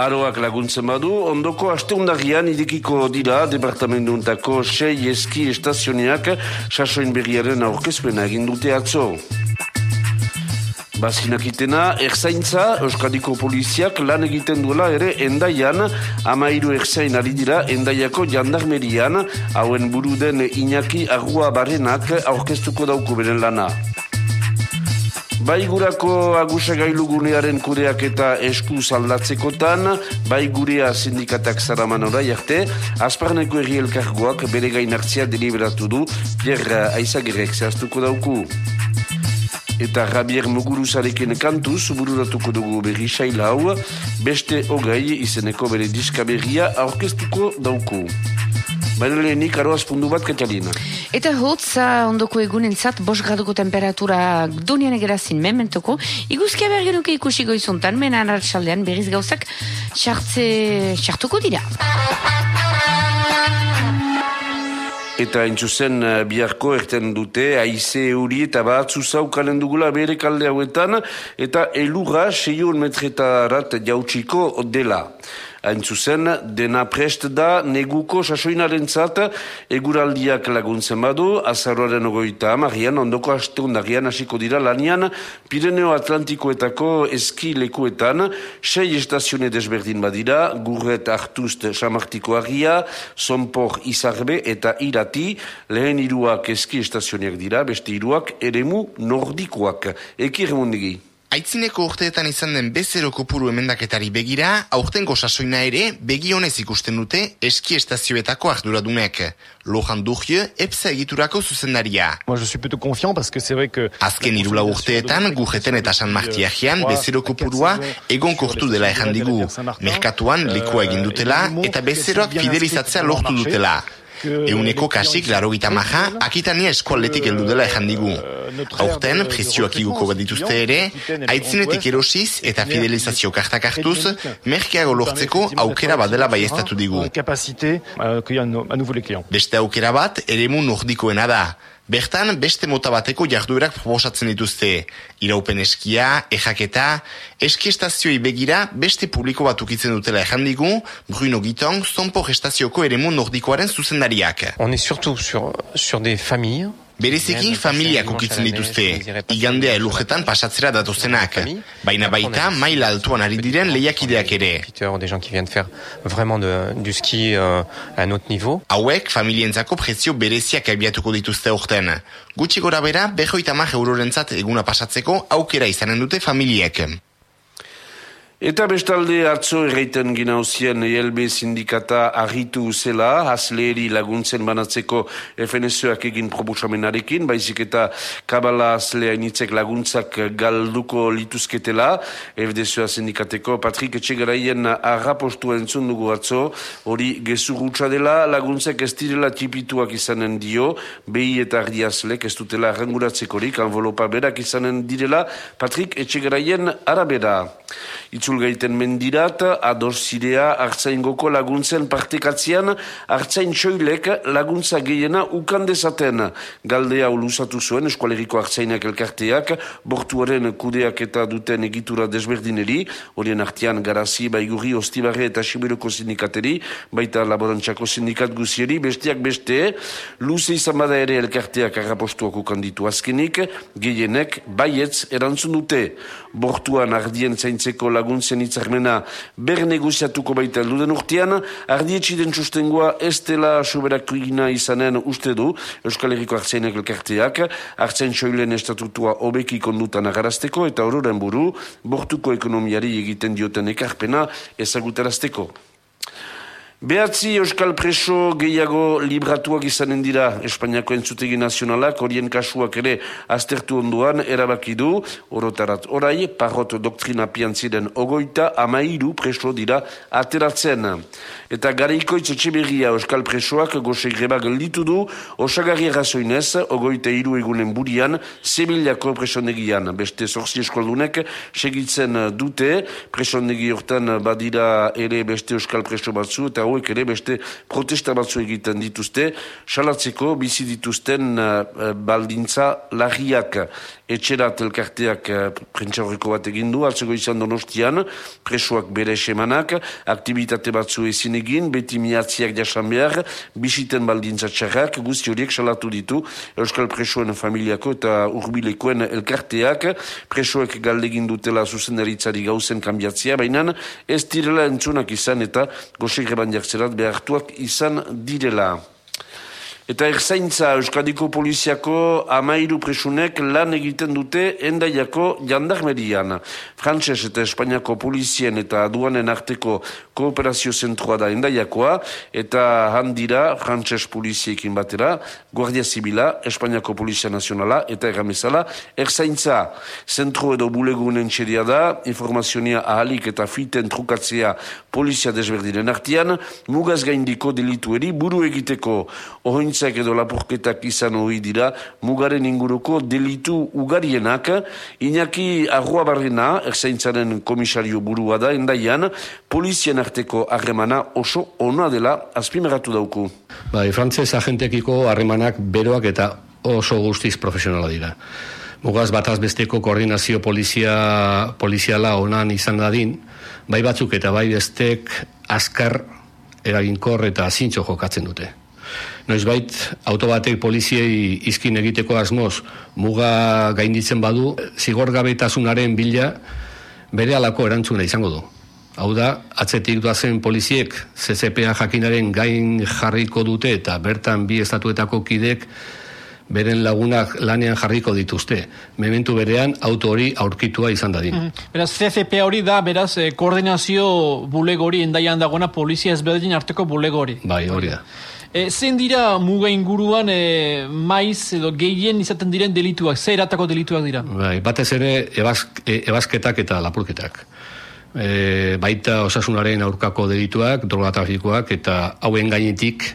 Aroak laguntzen badu, ondoko asteundagian idekiko dira departamentuntako sei eski estazioneak sasoin berriaren aurkezpena egin dute atzo. Bazinak itena, erzaintza, Euskadiko poliziak lan egiten duela ere endaian, amairu erzain ari dira endaiako jandarmerian, hauen buruden Iñaki Agua Barenak aurkeztuko dauko beren lana. Baigurako agusa gailugunearen kudeak eta esku zaldatzekotan, baigurea sindikatak zaraman orai arte, azparneko erri elkargoak bere gainartzia deliberatu du, Pierre Aizagirek zehaztuko dauku. Eta Javier Muguruzarekin kantuz, bururatuko dugu berri hau, beste hogei izeneko bere diskaberria aurkeztuko dauku. Baina lehenik aroaz pundu bat katalina. Eta hotza ondoko egunen zat, bos graduko temperatura dunian egerazin mementoko, iguzkia behar genuke ikusi goizuntan, mena anartxaldean berriz gauzak xartze xartuko dira. Eta entzuzen uh, biharko erten dute, aize euri eta batzu zaukanen dugula bere kalde hauetan, eta elurra seion metretarat jautsiko dela. Hain zuzen, dena prest da neguko sasoinaren zat eguraldiak laguntzen badu, azarroaren ogoita amarian, ondoko asteundarian hasiko dira lanian Pireneo Atlantikoetako eski lekuetan, sei estazione desberdin badira, gurret hartust samartiko agia, zonpor izarbe eta irati, lehen iruak eski estazioneak dira, beste iruak eremu nordikoak. Eki remondegi. Aitzineko urteetan izan den bezero kopuru emendaketari begira, aurtengo sasoina ere begionez ikusten dute eski estazioetako arduradunek. Lohan Duhie, epsa egiturako zuzendaria. Moi, je suis plutôt confiant parce que c'est vrai que... Azken irula urteetan, gujeten eta San Martiagian bezero kopurua egon kortu dela errandigu. Merkatuan likua egin dutela eta bezeroak fidelizatzea lortu dutela. Euneko kasik laro gita maja, akitania eskualetik heldu dela ejan digu. Aurten, prezioak iguko bat dituzte ere, aitzinetik erosiz eta fidelizazio kartak hartuz, merkeago lortzeko aukera badela baiestatu digu. Beste aukera bat, ere mu nordikoena da. Bertan, beste mota bateko jarduerak proposatzen dituzte. Iraupen eskia, ejaketa, eski estazioi begira beste publiko bat ukitzen dutela errandigu, Bruno Guiton, zonpo gestazioko ere nordikoaren zuzendariak. On est surtout sur, sur des familles, Bereziki familiak ukitzen dituzte, igandea elujetan pasatzera datozenak, baina baita maila altuan ari diren lehiakideak ere. Euh. Hauek familientzako prezio bereziak abiatuko dituzte urten. Gutxi gora bera, behoita mar eurorentzat eguna pasatzeko aukera izanen dute familiek. Eta bestalde atzo erreiten ginauzien ELB sindikata argitu zela, hasleeri laguntzen banatzeko FNSOak egin probusamenarekin, baizik eta kabala haslea initzek laguntzak galduko lituzketela, FDSOa sindikateko Patrik Etxegaraien arrapostu entzun dugu atzo, hori gezur dela, laguntzak ez direla tipituak izanen dio, behi eta ardi haslek ez dutela arranguratzekorik, anvolopa berak izanen direla, Patrik Etxegaraien arabera. Itzul gaiten mendirat, ados zirea laguntzen partekatzean, hartzain txoilek laguntza gehiena ukan dezaten. Galdea ulusatu zuen eskualeriko hartzainak elkarteak, bortuaren kudeak eta duten egitura desberdineri, horien artean garazi, baigurri, ostibarre eta siberoko sindikateri, baita laborantzako sindikat guzieri, besteak beste, luze izan bada ere elkarteak arrapostuak ukan ditu azkenik, gehienek baietz erantzun dute. Bortuan ardien zaintzeko laguntzen laguntzen itzarmena ber negoziatuko baita elduden urtean, ardietxi den sustengoa ez dela izanen uste du, Euskal Herriko hartzainak elkarteak, hartzain soilen estatutua obeki kondutan agarazteko eta ororen buru, bortuko ekonomiari egiten dioten ekarpena ezagutarazteko. Behatzi Euskal Preso gehiago libratuak izanen dira Espainiako entzutegi nazionalak, horien kasuak ere aztertu onduan, erabaki du, orotarat orai, parrot doktrina piantziren ogoita, amairu preso dira ateratzen. Eta gareiko itzetxe Euskal Presoak goxe greba gelditu du, osagarri errazoinez, ogoita iru egunen burian, zebilako presondegian. Beste zorzi eskoldunek segitzen dute, presondegi hortan badira ere beste Euskal Preso batzu, eta hauek ere beste protesta batzu egiten dituzte, salatzeko bizi dituzten uh, baldintza lagiak etxerat elkarteak uh, prentxaurreko bat egin du, altzeko izan donostian, presoak bere semanak, aktivitate batzu ezin egin, beti miatziak jasan behar, bisiten baldintzatxarrak, guzti horiek salatu ditu, Euskal Presoen familiako eta urbilekoen elkarteak, presoek galdegin dutela zuzendaritzari gauzen kanbiatzia, baina ez direla entzunak izan eta gosek reban jartzerat behartuak izan direla. Eta erzaintza Euskadiko Poliziako amairu presunek lan egiten dute endaiako jandarmerian. Frantses eta Espainiako Polizien eta aduanen arteko kooperazio zentrua da endaiakoa, eta handira Frantses Poliziekin batera, Guardia Zibila, Espainiako Polizia Nazionala eta erramezala, erzaintza zentro edo bulegunen txeria da, informazionia ahalik eta fiten trukatzea polizia desberdinen artian, mugaz gaindiko delitueri buru egiteko ohoin ekintzak edo lapurketak izan hori dira, mugaren inguruko delitu ugarienak, Iñaki Arrua Barrena, erzaintzaren komisario burua da, endaian, polizien arteko harremana oso ona dela azpimeratu dauku. Bai, frantzez agentekiko harremanak beroak eta oso guztiz profesionala dira. Mugaz bataz besteko koordinazio polizia, poliziala onan izan dadin, bai batzuk eta bai bestek azkar eraginkor eta zintxo jokatzen dute noizbait autobatek poliziei izkin egiteko asmoz muga gainditzen badu, zigorgabetasunaren bila bere alako erantzuna izango du. Hau da, atzetik doazen poliziek CCPA jakinaren gain jarriko dute eta bertan bi estatuetako kidek beren lagunak lanean jarriko dituzte. Mementu berean auto hori aurkitua izan dadin. Mm Beraz, CCP hori da, beraz, eh, koordinazio bulegori endaian dagoena polizia ezberdin arteko bulegori. Bai, hori da. E, zein dira muga inguruan e, maiz edo gehien izaten diren delituak, zer eratako delituak dira? Bai, batez ere ebazk, e, ebazketak eta lapurketak. E, baita osasunaren aurkako delituak, droga trafikoak eta hauen gainetik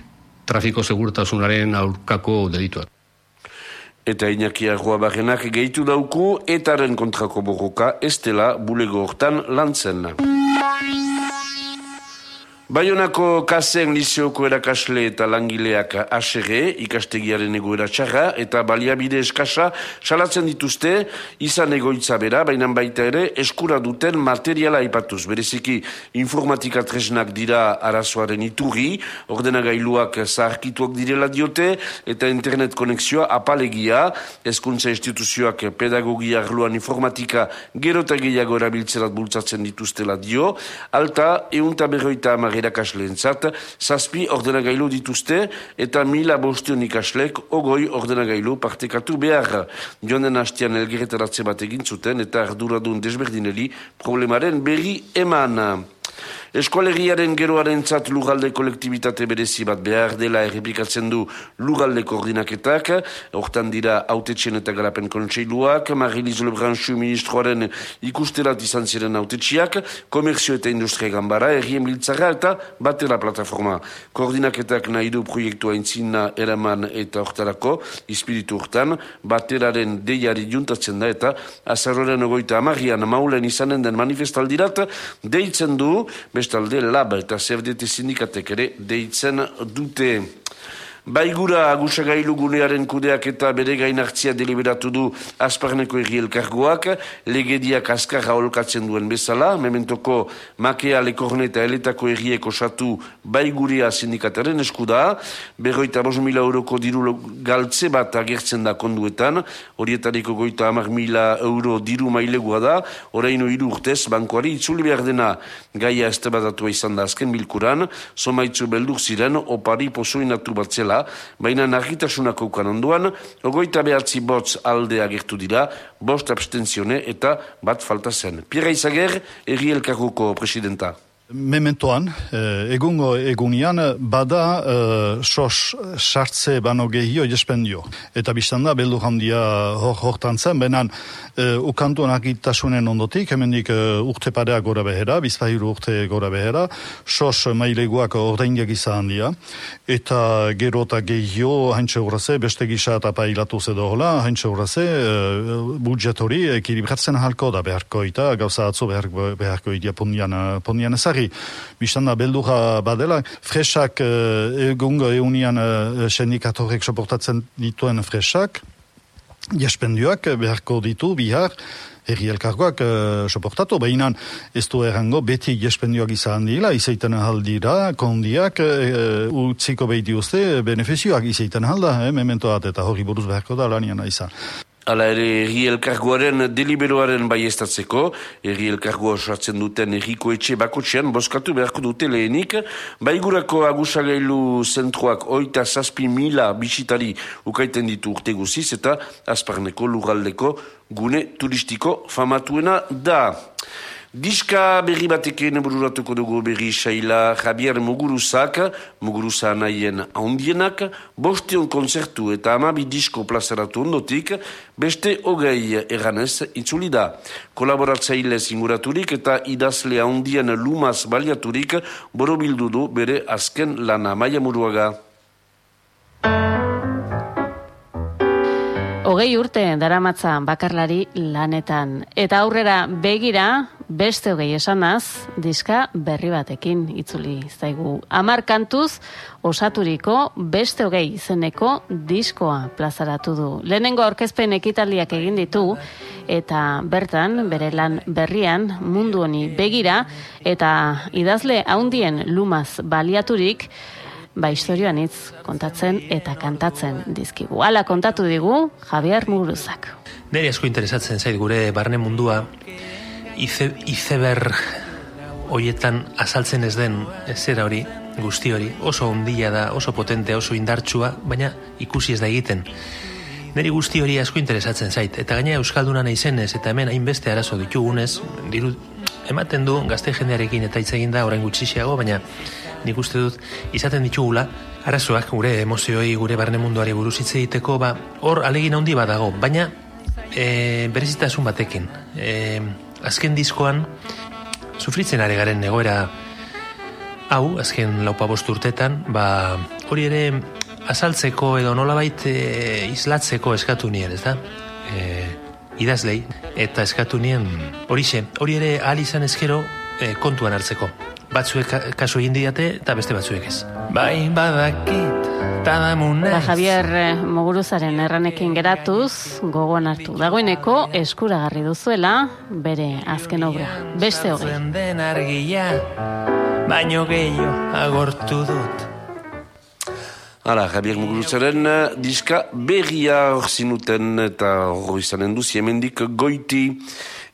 trafiko segurtasunaren aurkako delituak. Eta Iñaki Arroa Barrenak gehitu dauku, etaren kontrako borroka, estela bulego hortan lantzen. Baionako kasen liseoko erakasle eta langileak asere, ikastegiaren egoera txarra eta baliabide eskasa salatzen dituzte izan egoitza bera, baina baita ere eskura duten materiala ipatuz. Bereziki informatika tresnak dira arazoaren iturri, ordenagailuak zaharkituak direla diote eta internet konexioa apalegia, eskuntza instituzioak pedagogia arluan informatika gero eta gehiago erabiltzerat bultzatzen dituztela dio, alta eunta berroita amare erakasleentzat, zazpi ordenagailu dituzte eta mila bostion ikaslek ogoi ordenagailu partekatu behar. Jonen hastian elgeretaratze bat egin zuten eta arduradun desberdineli problemaren berri eman. Eskolegiaren geroaren zat lugalde kolektibitate berezi bat behar dela errepikatzen du lugalde koordinaketak, hortan dira autetxen eta garapen kontseiluak, Mariliz Lebranchu ministroaren ikustelat izan ziren autetxiak, komerzio eta industria gambara, errien biltzara eta batera plataforma. Koordinaketak nahi du proiektua intzina eraman eta hortarako, ispiritu hortan, bateraren deiari juntatzen da eta azarroren ogoita amarrian maulen izanen den manifestaldirat, deitzen du, bestalde lab eta zerdete sindikatek ere deitzen dute. Baigura agusagailu gunearen kudeak eta bere gainartzia deliberatu du Azparneko erri elkargoak, legediak azkarra holkatzen duen bezala, mementoko makea lekorne eta eletako erriek osatu baiguria sindikataren eskuda, berroita bos mila euroko diru galtze bat agertzen da konduetan, horietariko goita amar mila euro diru mailegua da, oraino iru urtez, bankoari itzuli behar dena. Gaia estebatatu izan da azken bilkuran, somaitzu beldur ziren, opari posoinatu batzela, baina narritasunako ukan onduan, ogoita behatzi botz alde agertu dira, bost abstenzione eta bat falta zen. Pierre Izager, erri elkarruko presidenta. Mementoan, eh, egungo egunian, bada eh, sos sartze bano gehio jespendio. Eta biztan da, beldu handia hor hortan zen, benan eh, ukantuan agitasunen ondotik, hemendik eh, urte parea gora behera, bizpahiru urte gora behera, sos maileguak ordeindiak izan handia, eta gero eta gehio haintxe urraze, beste gisa eta pailatu zedo hola, haintxe urraze, eh, budjetori ekilibratzen halko da beharko eta gauza atzo beharko, beharko idia pondian, pondian ezari berri, biztanda beldura badela, fresak uh, egungo eunian uh, sendikatorek soportatzen dituen fresak, jespendioak beharko ditu bihar herri elkargoak uh, soportatu, behinan ez du errango beti jespendioak izan dira, izaiten ahaldira, kondiak uh, utziko behiti uste beneficioak izaiten ahalda, eh, mementoat eta hori buruz beharko da lanian izan. Hala ere, erri elkargoaren deliberoaren bai estatzeko, erri elkargoa osatzen duten erriko etxe bakotxean, boskatu beharko dute lehenik, baigurako agusagailu zentruak oita zazpi mila bisitari ukaiten ditu urte guziz, eta azparneko lugaldeko gune turistiko famatuena da. Diska berri batekin bururatuko dugu berri saila Javier Muguruzak, Muguruza nahien haundienak, bostion konzertu eta amabi disko plazaratu ondotik, beste hogei eganez itzuli da. Kolaboratzaile zinguraturik eta idazle haundien lumaz baliaturik borobildu du bere azken lana maia muruaga. Hogei urte daramatza bakarlari lanetan. Eta aurrera begira, beste hogei esanaz, diska berri batekin itzuli zaigu. Amar kantuz, osaturiko beste hogei izeneko diskoa plazaratu du. Lehenengo aurkezpen ekitaldiak egin ditu, eta bertan, bere lan berrian, mundu honi begira, eta idazle haundien lumaz baliaturik, ba historioan hitz kontatzen eta kantatzen dizkigu. Hala kontatu digu Javier Muguruzak. Neri asko interesatzen zait gure barne mundua ize, izeber hoietan azaltzen ez den zera hori, guzti hori, oso ondila da, oso potente, oso indartsua, baina ikusi ez da egiten. Neri guzti hori asko interesatzen zait, eta gaina Euskalduna naizenez, eta hemen hainbeste arazo ditugunez, diru, ematen du gazte jendearekin eta hitz egin da orain gutxixiago, baina nik uste dut izaten ditugula arazoak gure emozioi gure barne munduari buruz hitz egiteko ba hor alegin handi badago baina e, berezitasun batekin e, azken diskoan sufritzen ari garen egoera hau azken laupa urtetan ba hori ere azaltzeko edo nolabait e, islatzeko eskatu nien ez da e, idazlei eta eskatu nien horixe. Hori ere ahal izan ezkero e, kontuan hartzeko batzuek kasu egin diate eta beste batzuek ez. Bai badakit, tadamunez. Ba, Javier eh, Moguruzaren erranekin geratuz, gogoan hartu. Dagoeneko eskuragarri duzuela, bere azken obra. Beste hogei. den argia, baino gehiago agortu dut. Hala, Javier Muguruzaren eh, diska berria hor zinuten eta hor izanen duzi hemendik goiti.